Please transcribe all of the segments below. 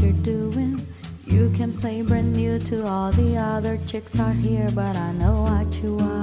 you're doing. You can play brand new to all the other chicks out here, but I know what you are.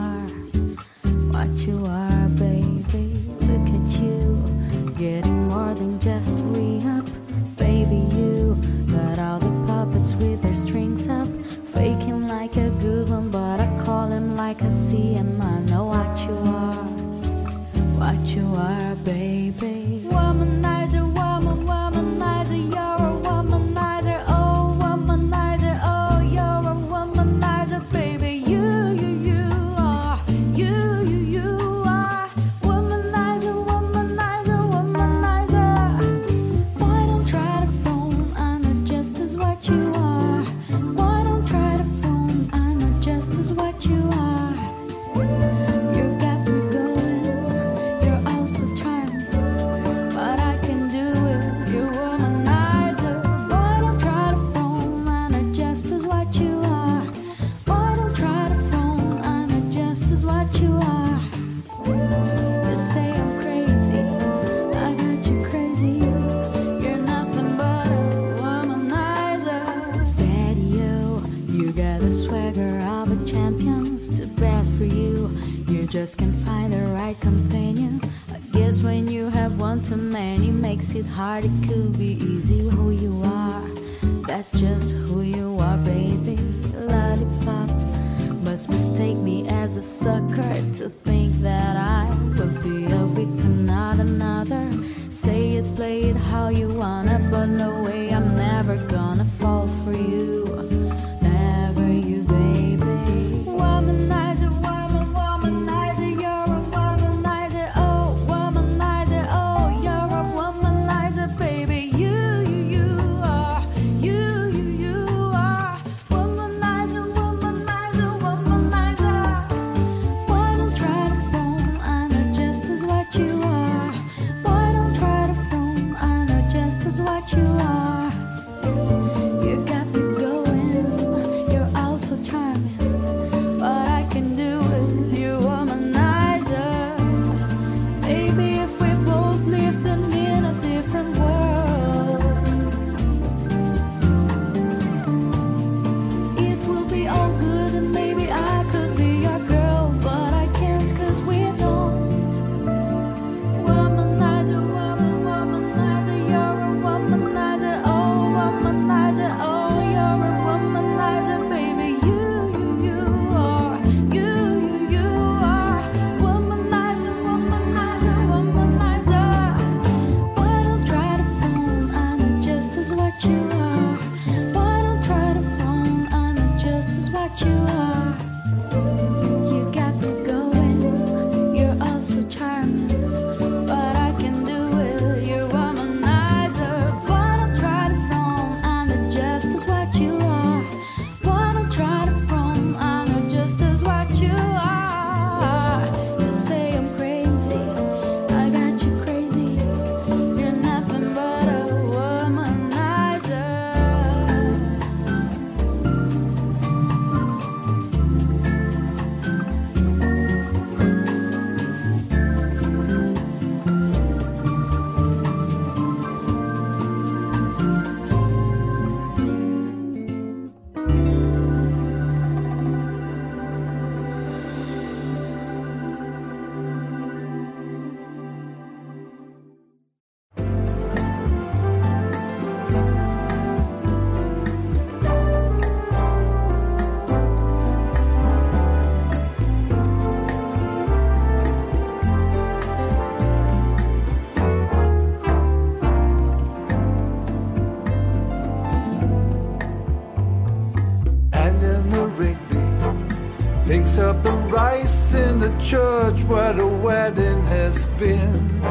Where the wedding has been.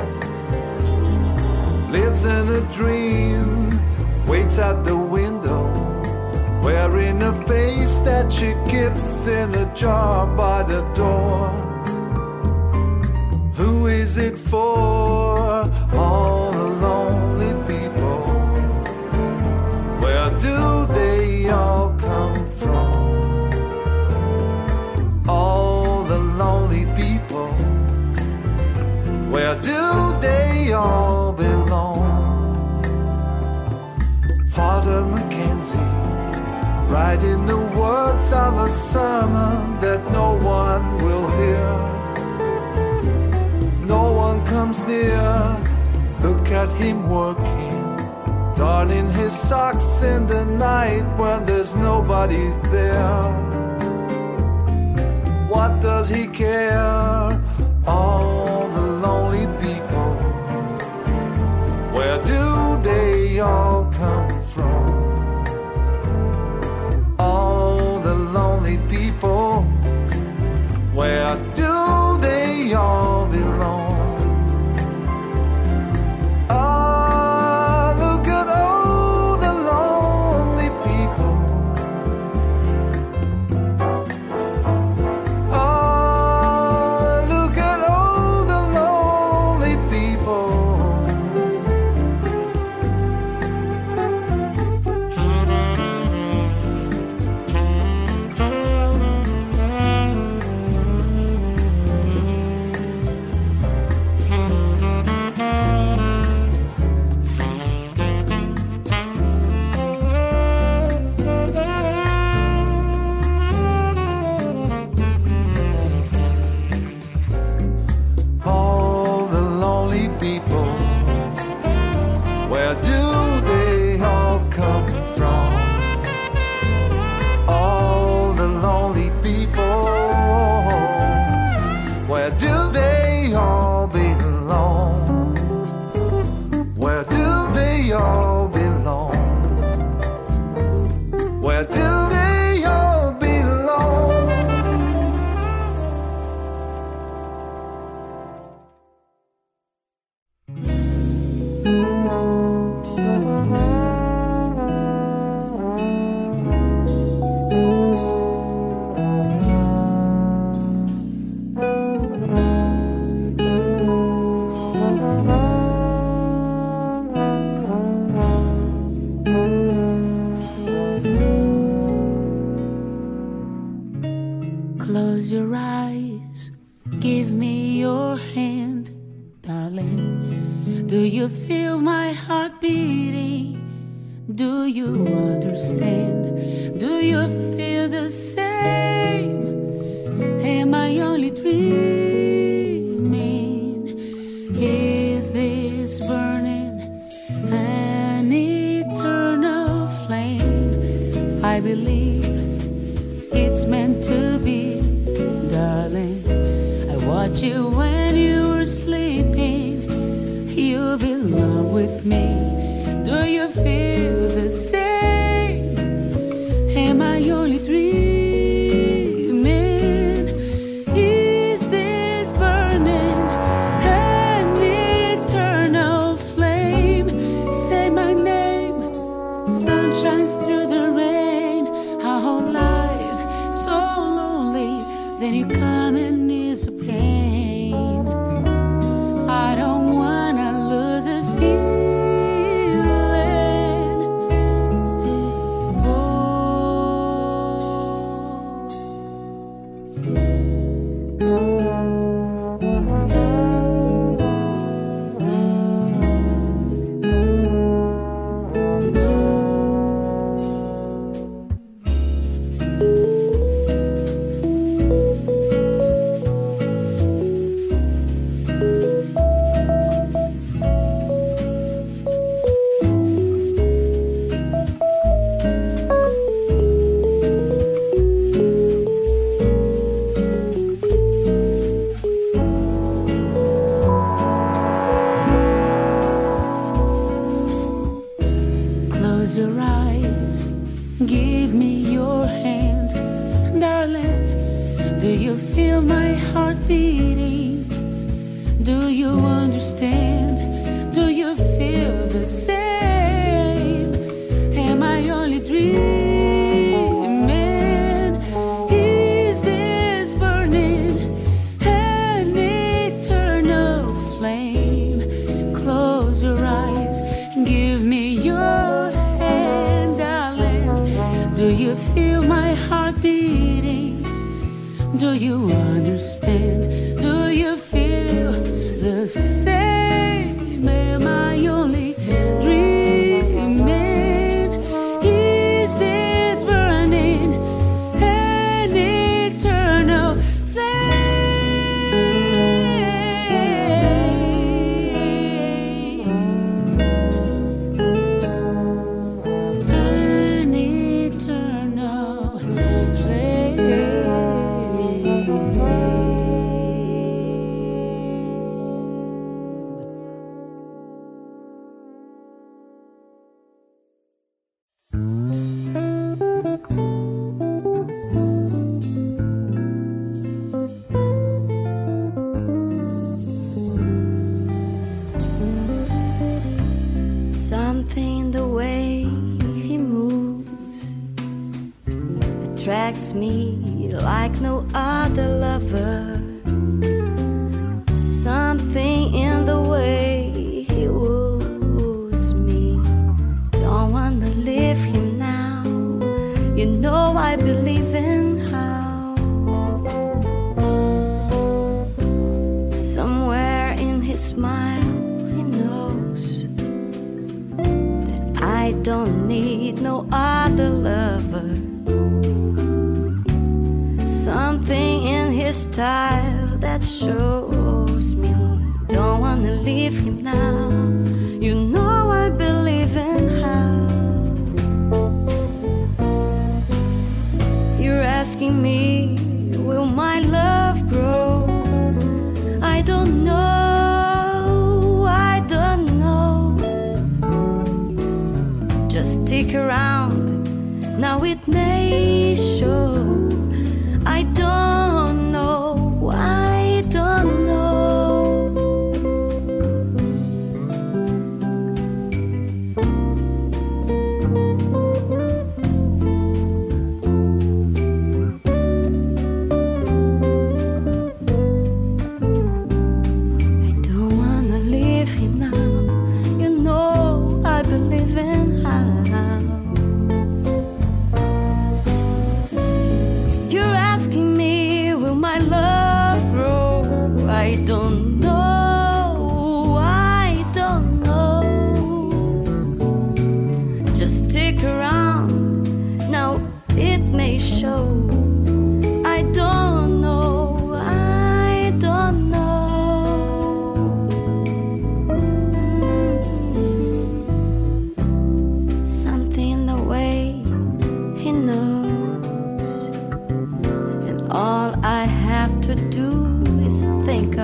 Lives in a dream, waits at the window, wearing a face that she keeps in a jar by the door. him working, darning his socks in the night when there's nobody there.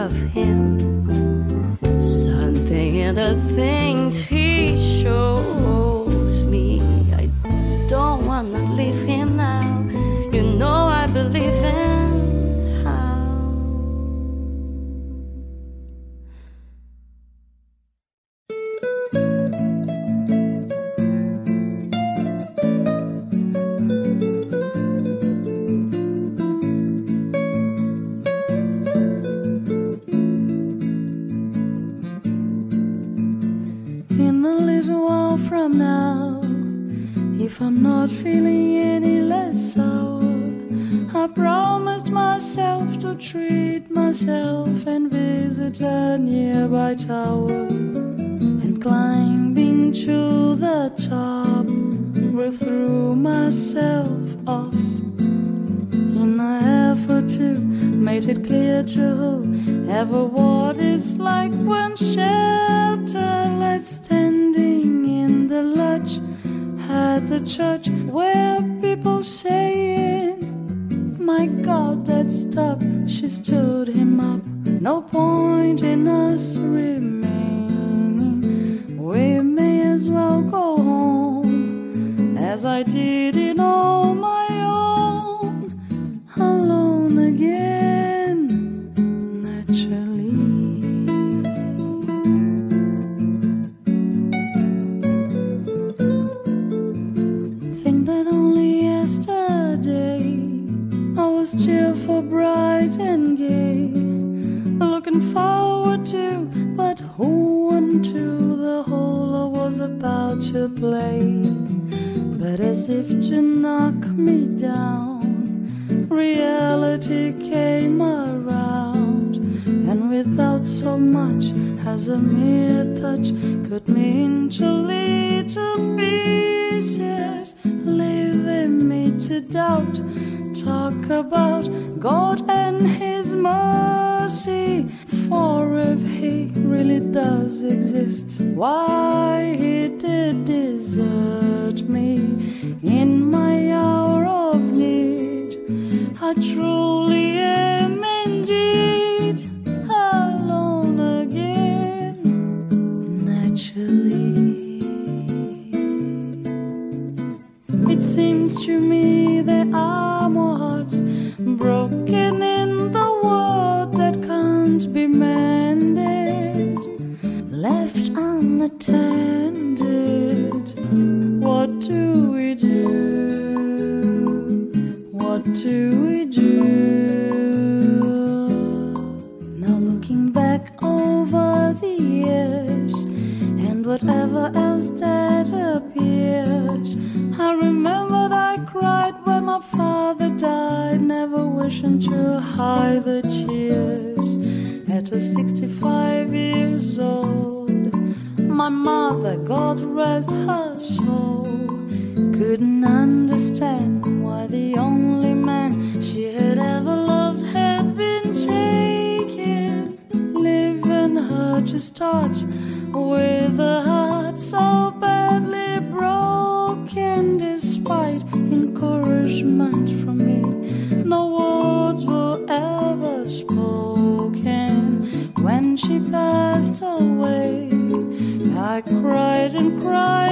Truly am my mother, God rest her soul, couldn't understand why the only man she had ever loved had been taken, leaving her to starve and cry.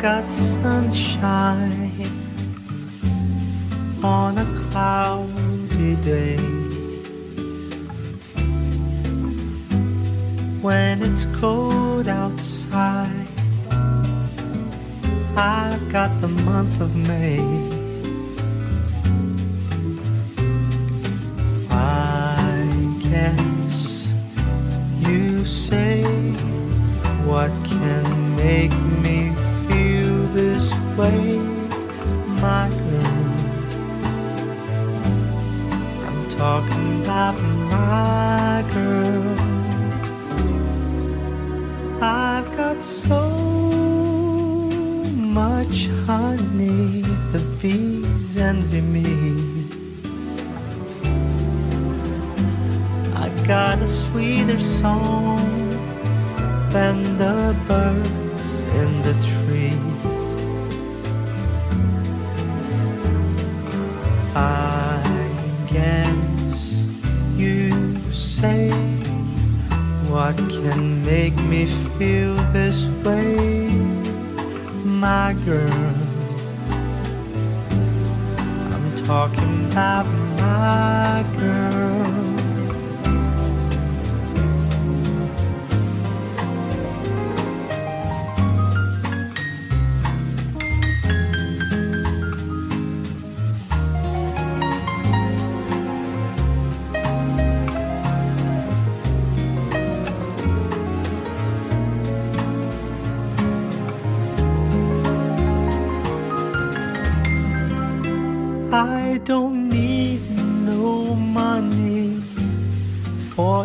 got sunshine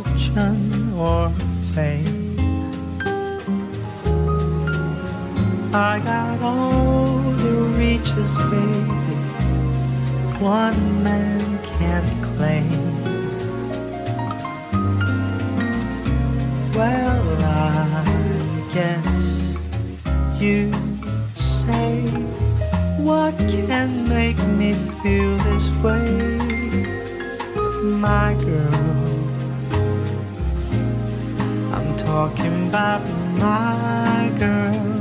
fortune or fame. I got all the riches, baby, one man can't claim. Well, I guess you say what can make me feel this way, my girl. Talking about my girl.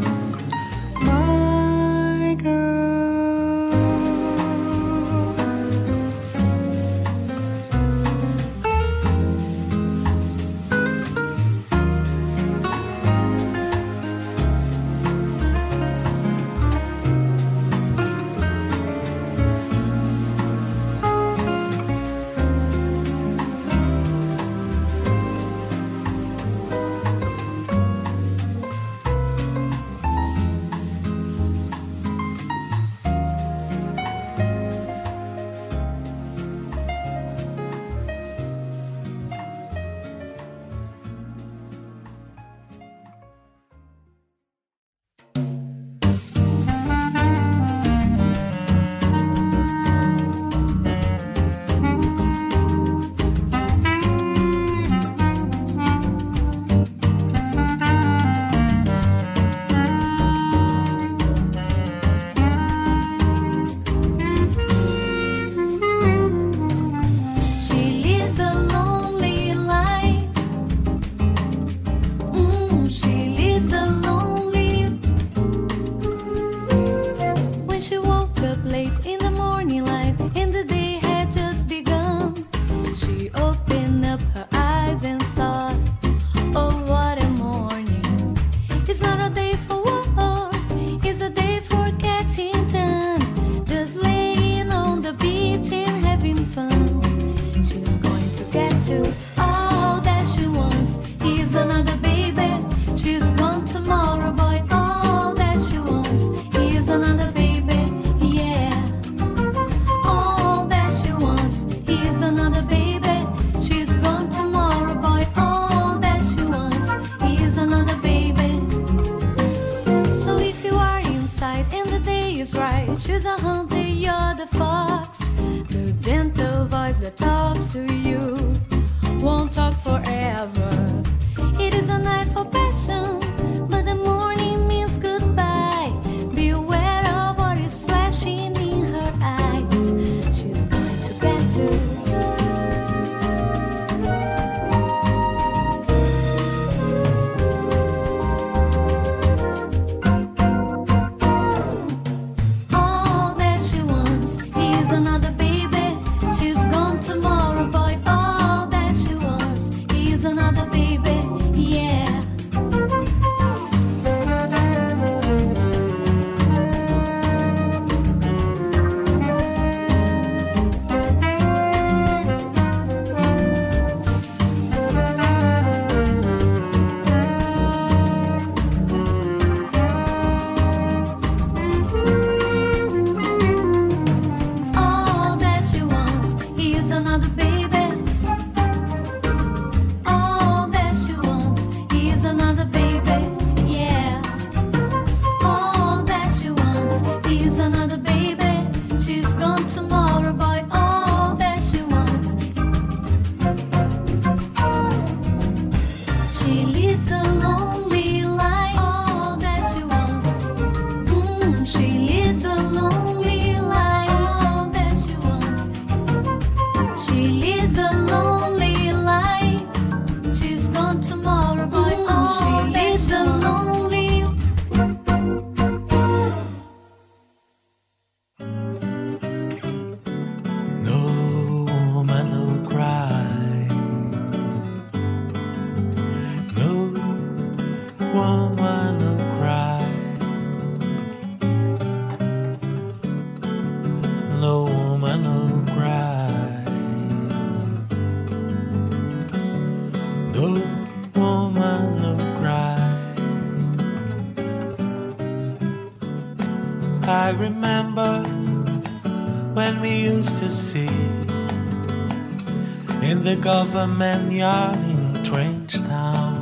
government yard in Trenchtown.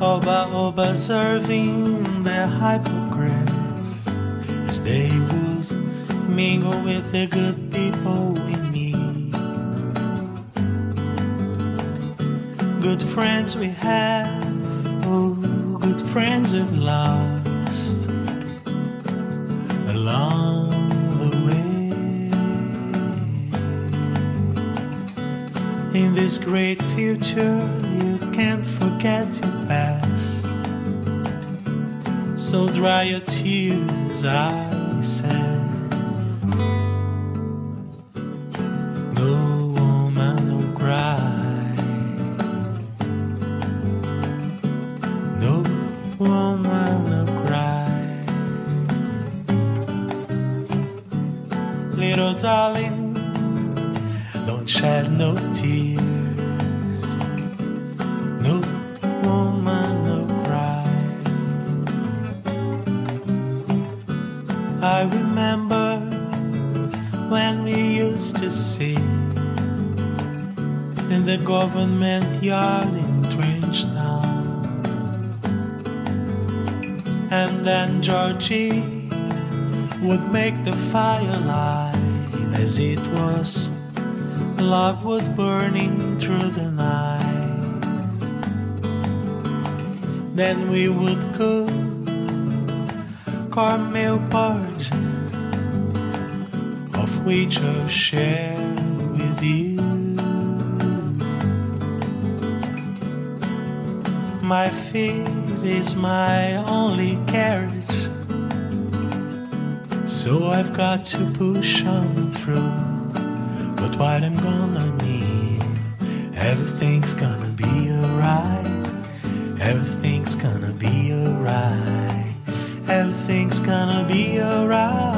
Oba Oba serving their hypocrites as they would mingle with the good people in me. Good friends we have, oh, good friends of love. we would go Carmel porridge of which I'll share with you. My feet is my only carriage, so I've got to push on through. But while I'm gonna need, everything's gonna be alright. Everything's gonna be alright. Everything's gonna be alright.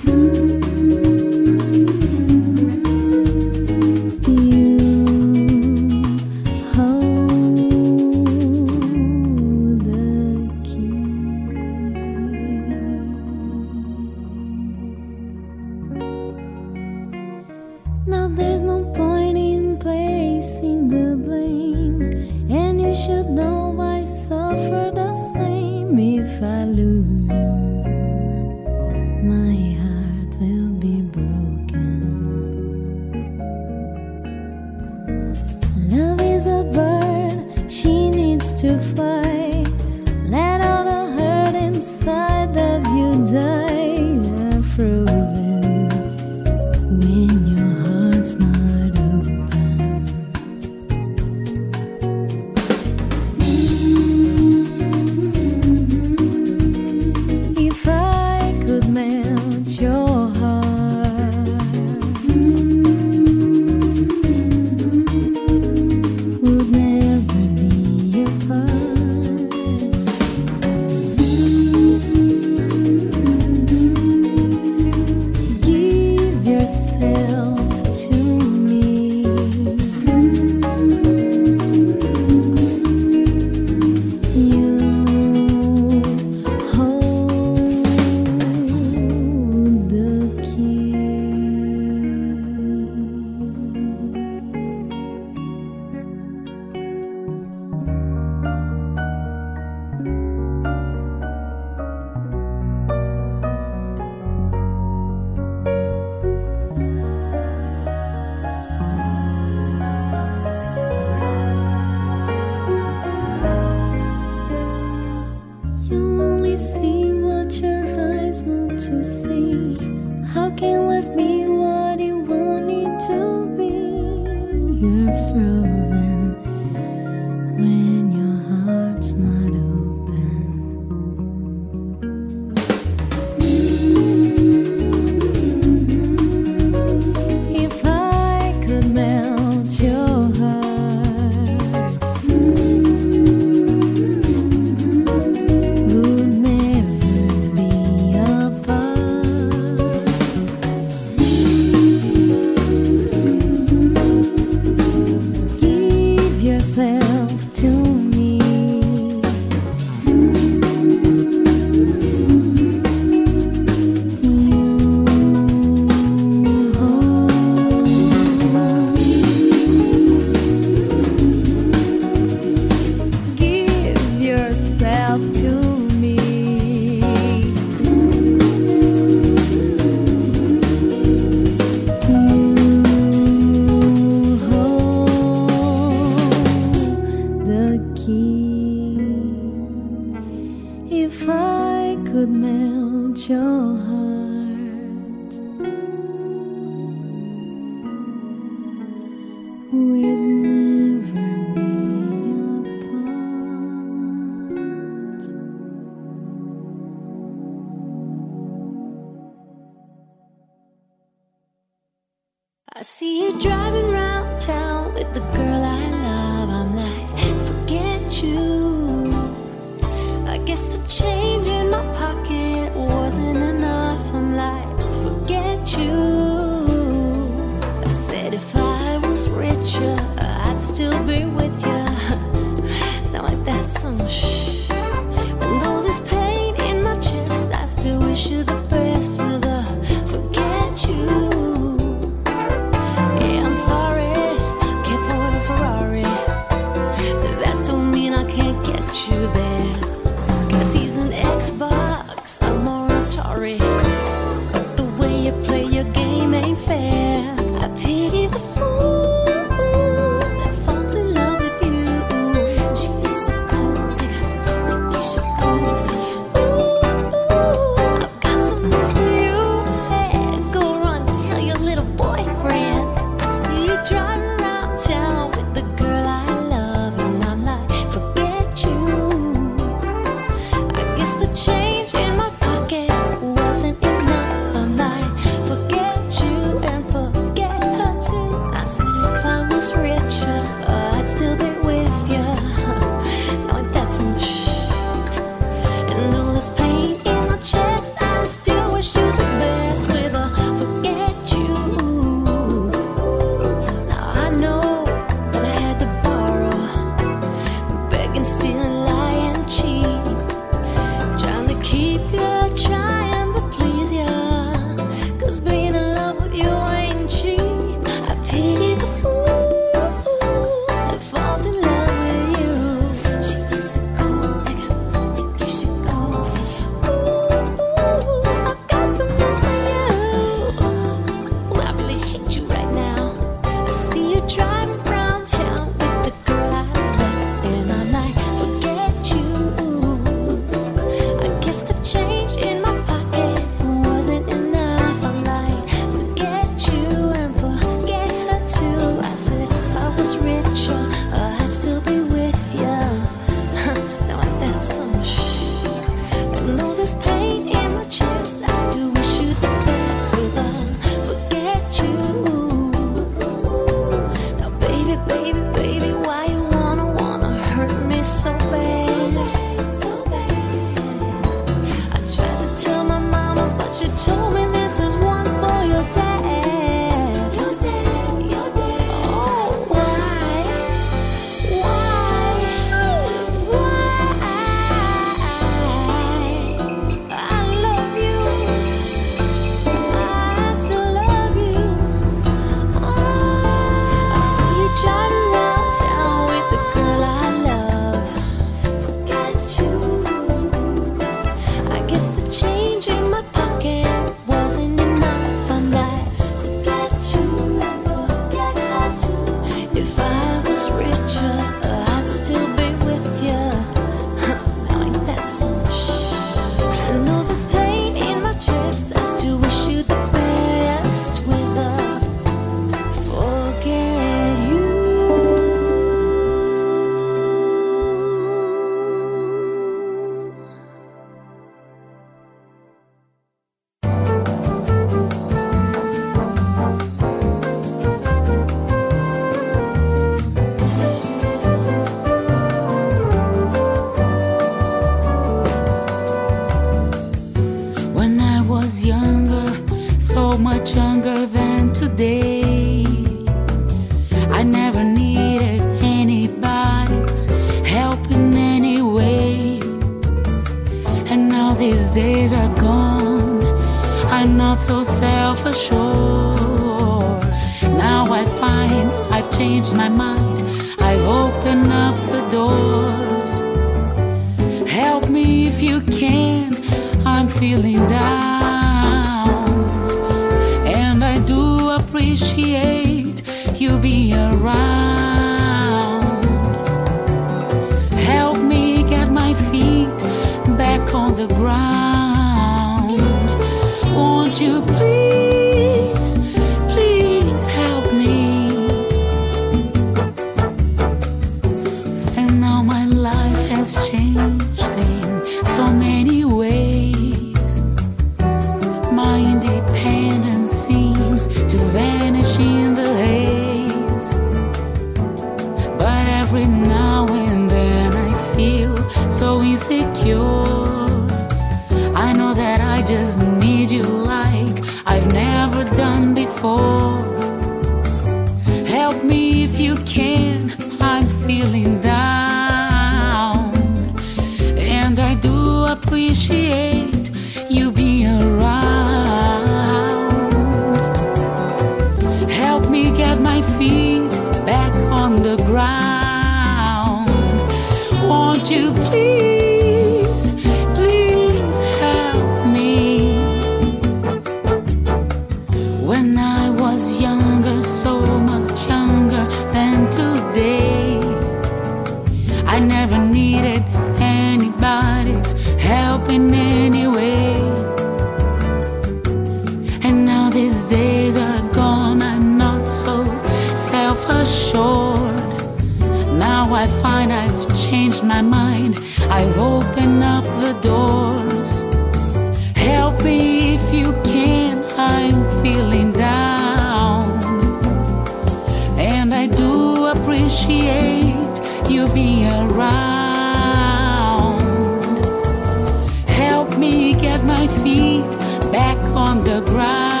Help me get my feet back on the ground.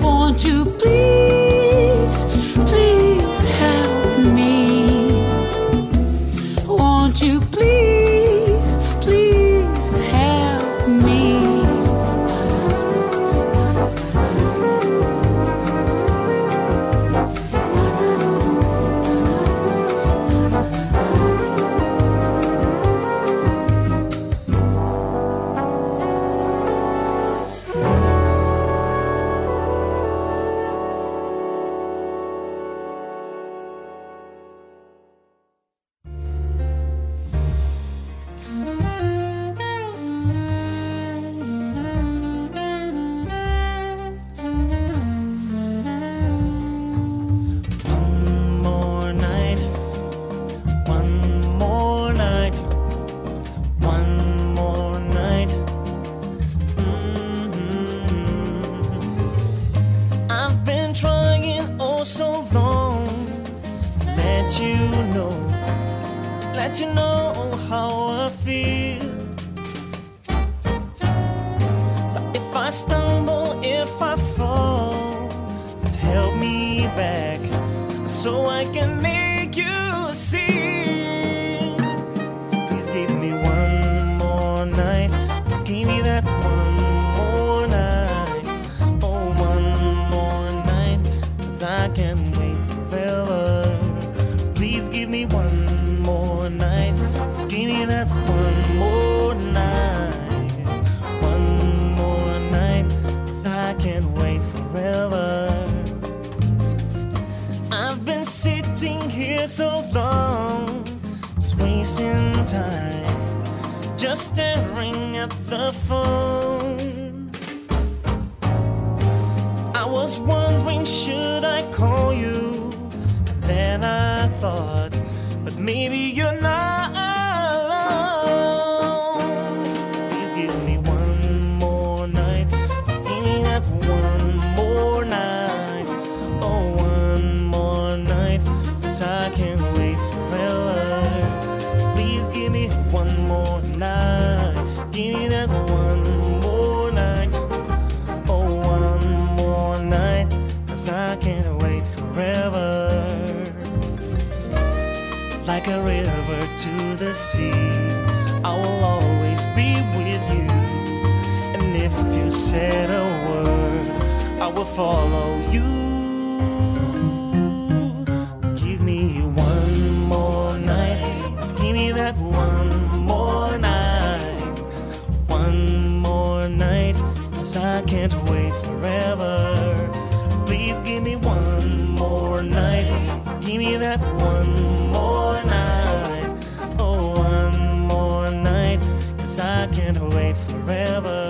Want to. I can't wait forever.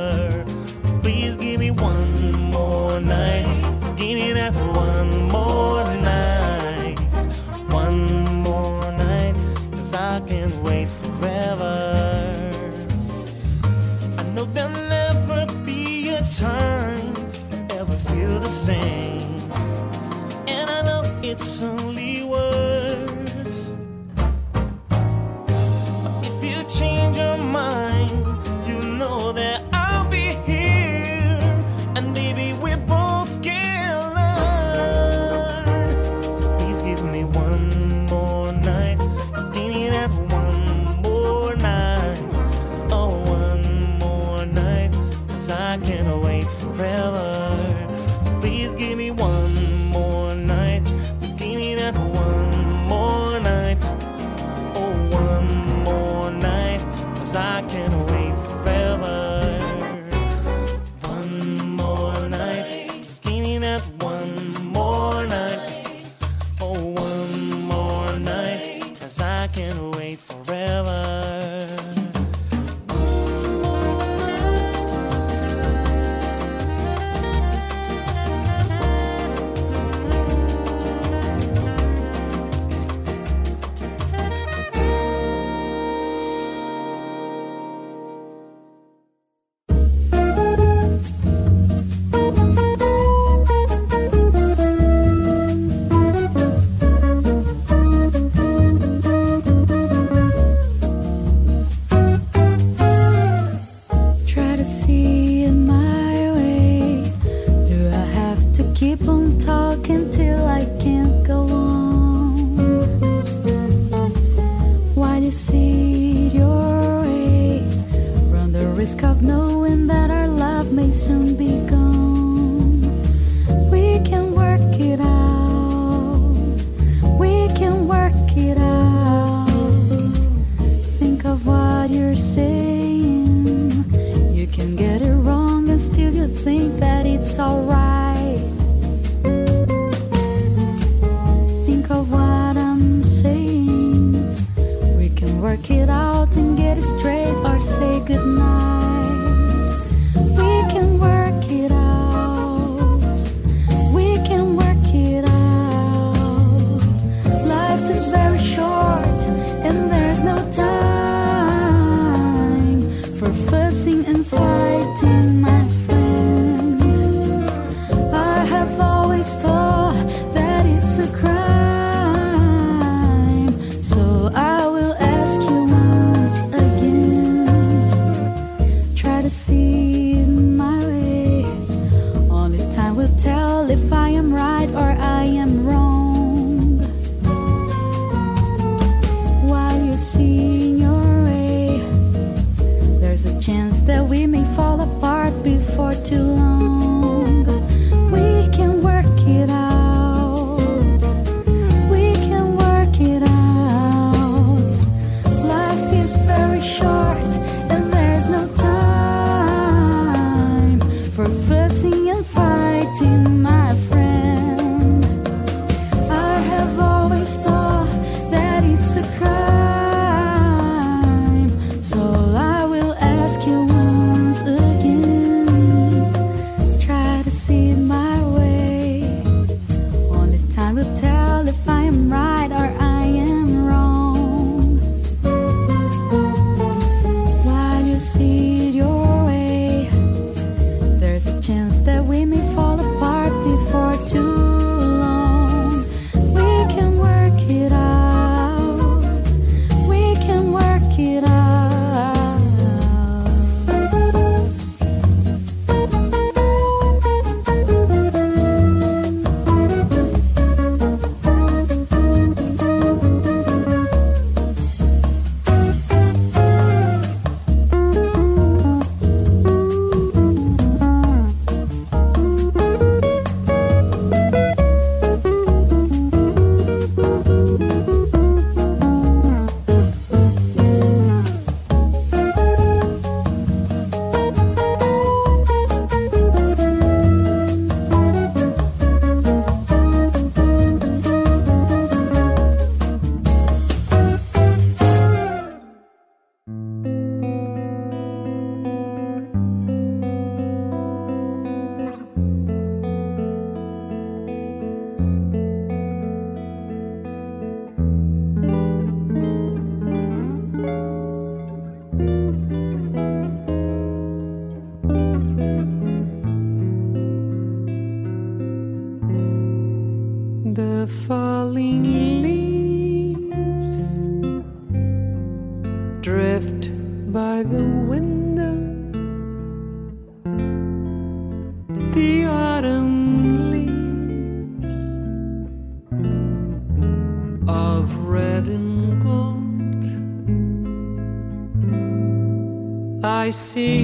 see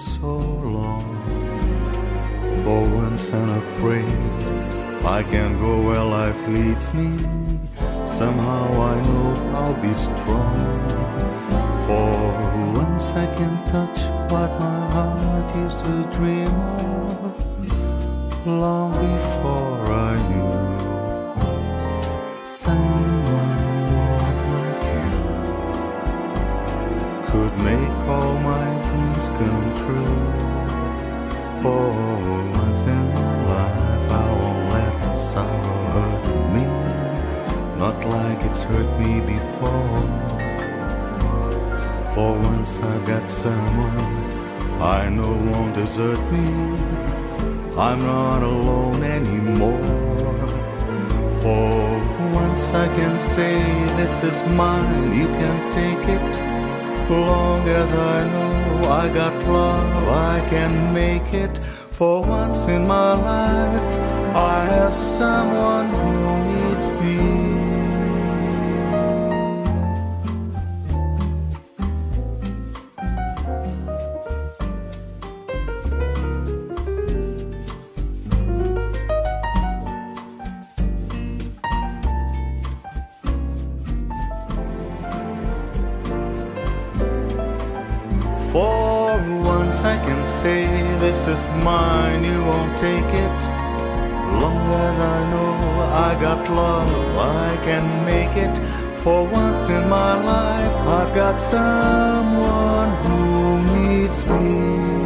só Long as I know I got love, I can make it. For once in my life, I have someone who needs me. Is mine, you won't take it. Long as I know I got love, I can make it. For once in my life, I've got someone who needs me.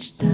Each time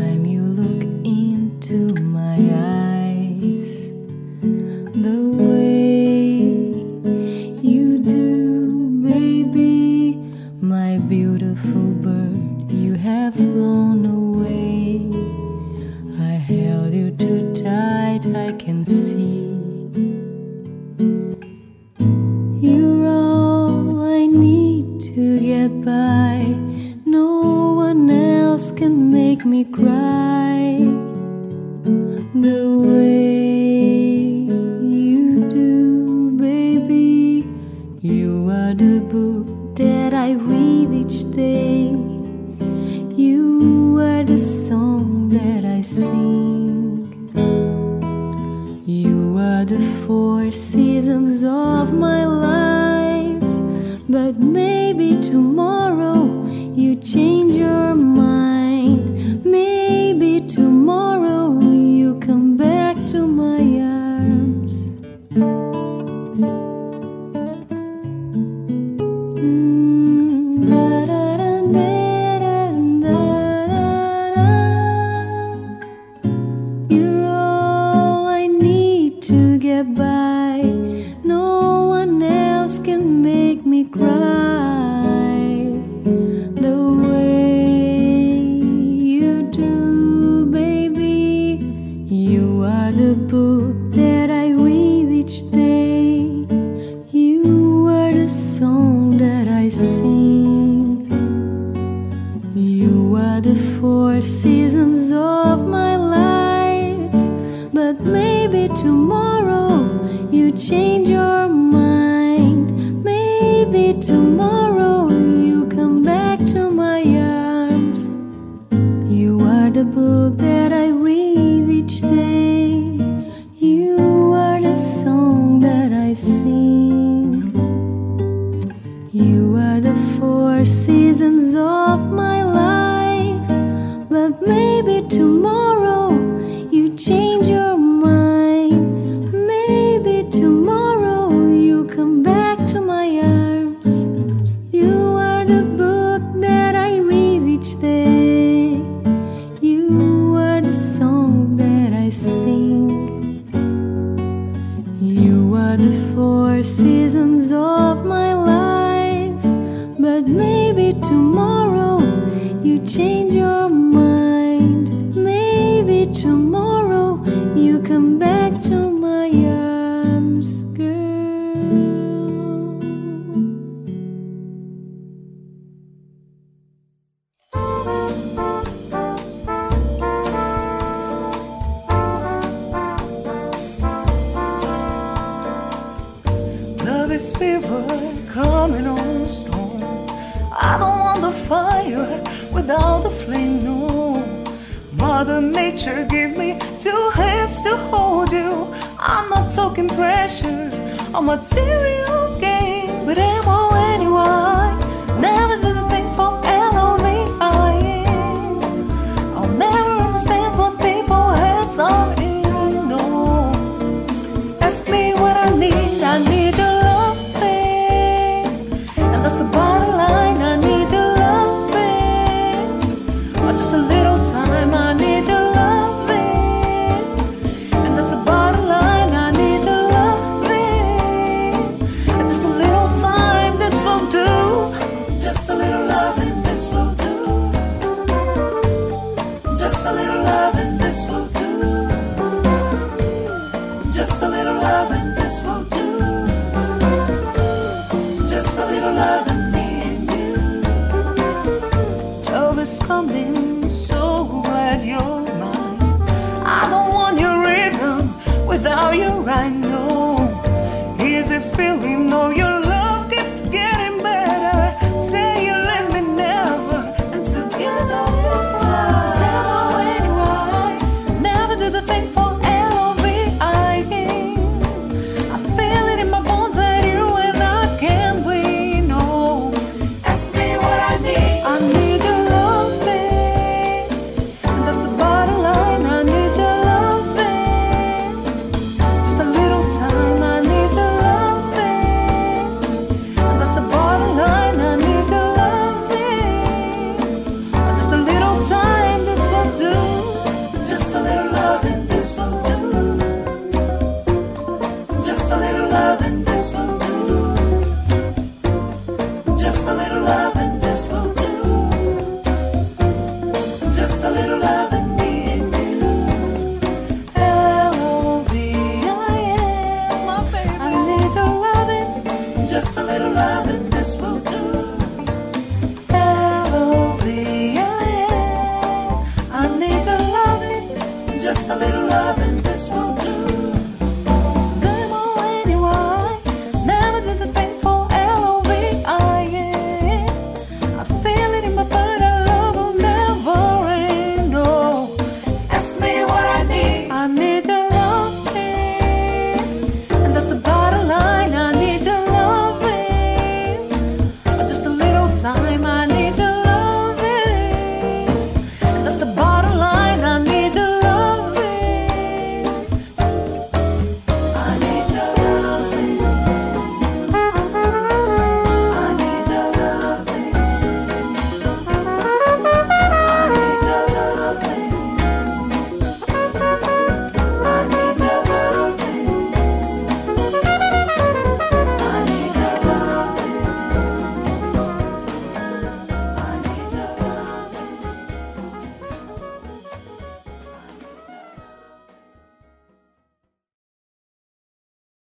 to hold you. I'm not talking pressures or material